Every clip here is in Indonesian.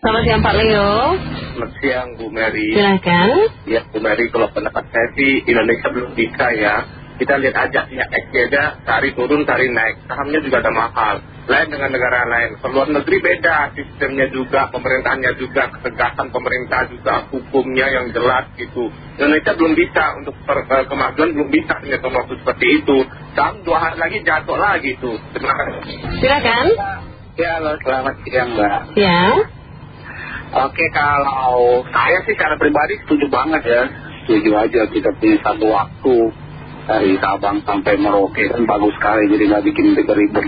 Selamat siang Pak Leo. Selamat siang Bu Mary. Silakan. Ya Bu Mary, kalau pendapat saya sih Indonesia belum bisa ya. Kita lihat aja ya aja cari turun, cari naik. Sahamnya juga ada mahal. Lain dengan negara lain. Ke luar negeri beda, sistemnya juga, pemerintahannya juga, ketegasan pemerintah juga, hukumnya yang jelas gitu. Indonesia belum bisa untuk eh, kemajuan belum bisa punya waktu seperti itu. Saham dua hari lagi jatuh lagi tuh. Terima kasih. Silakan. Ya, halo, selamat siang Mbak. Ya. Oke, kalau saya sih secara pribadi setuju banget ya. Setuju aja kita punya satu waktu dari Sabang sampai Merauke kan bagus sekali jadi nggak bikin ribet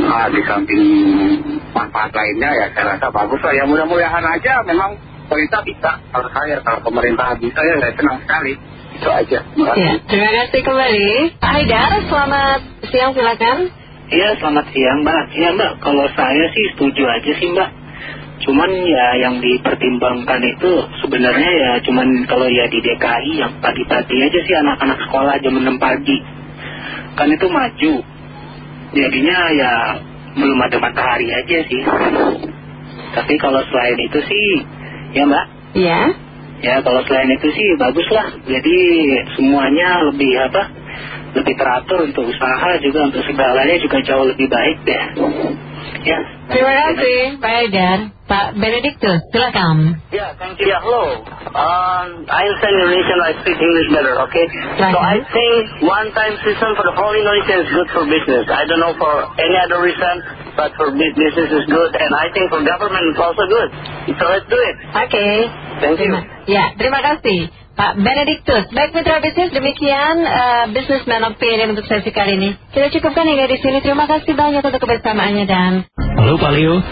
nah, di samping manfaat lainnya ya saya rasa bagus lah. Ya mudah-mudahan aja memang pemerintah bisa. Kalau saya kalau pemerintah bisa ya saya senang sekali. Itu aja. Ya, terima kasih kembali. Pak Haidar selamat siang silakan. Iya selamat siang mbak. Iya mbak kalau saya sih setuju aja sih mbak Cuman ya yang dipertimbangkan itu sebenarnya ya cuman kalau ya di DKI yang pagi-pagi aja sih anak-anak sekolah jam 6 pagi. Kan itu maju. Jadinya ya belum ada matahari aja sih. Tapi kalau selain itu sih, ya mbak? Iya. Ya kalau selain itu sih bagus lah. Jadi semuanya lebih apa? Lebih teratur untuk usaha juga untuk segalanya juga jauh lebih baik deh. Ya. Terima kasih Pak Haidar. Pak Benedictus, silakan. Yeah, thank you. Yeah, hello. Um, I understand Indonesian, I speak English better, okay? So I think one-time system for the whole Indonesia is good for business. I don't know for any other reason, but for business is good, and I think for government it's also good. So let's do it. Okay. Thank you. Ya, terima kasih. Pak Benedictus, baik mitra bisnis demikian uh, Businessman Opinion untuk sesi kali ini. Kita cukupkan hingga di sini. Terima kasih banyak untuk kebersamaannya dan. Halo Pak Leo.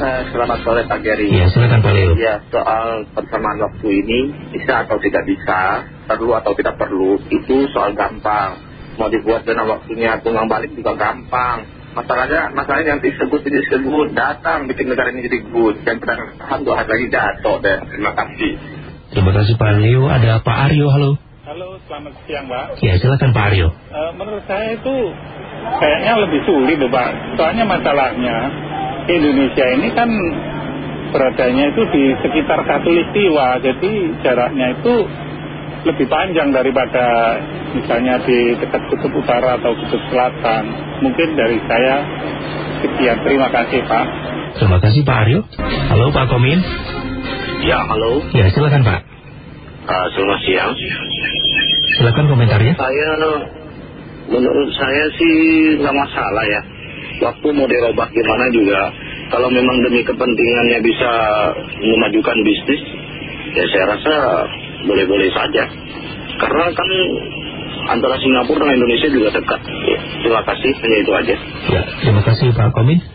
Uh, selamat sore Pak Gary. Ya, silakan Pak Leo. Ya, soal persamaan waktu ini bisa atau tidak bisa, perlu atau tidak perlu, itu soal gampang. Mau dibuat dengan waktunya tunggang balik juga gampang. Masalahnya, masalahnya yang disebut ini disebut datang bikin negara ini jadi good. Dan pernah dua hari lagi jatuh deh. Terima kasih. Terima kasih Pak Leo. Ada Pak Aryo, halo. Halo, selamat siang Pak. Ya, silakan Pak Aryo. Uh, menurut saya itu kayaknya lebih sulit Pak. Soalnya masalahnya Indonesia ini kan beradanya itu di sekitar Katulistiwa, jadi jaraknya itu lebih panjang daripada misalnya di dekat kutub utara atau kutub selatan. Mungkin dari saya sekian. Terima kasih Pak. Terima kasih Pak Aryo. Halo Pak Komin. Ya halo. Ya silakan Pak. Uh, selamat siang. Silakan komentarnya. Saya menurut saya sih nggak masalah ya waktu mau dirobak gimana juga kalau memang demi kepentingannya bisa memajukan bisnis ya saya rasa boleh-boleh saja karena kan antara Singapura dan Indonesia juga dekat ya, terima kasih hanya itu aja ya terima kasih Pak Komin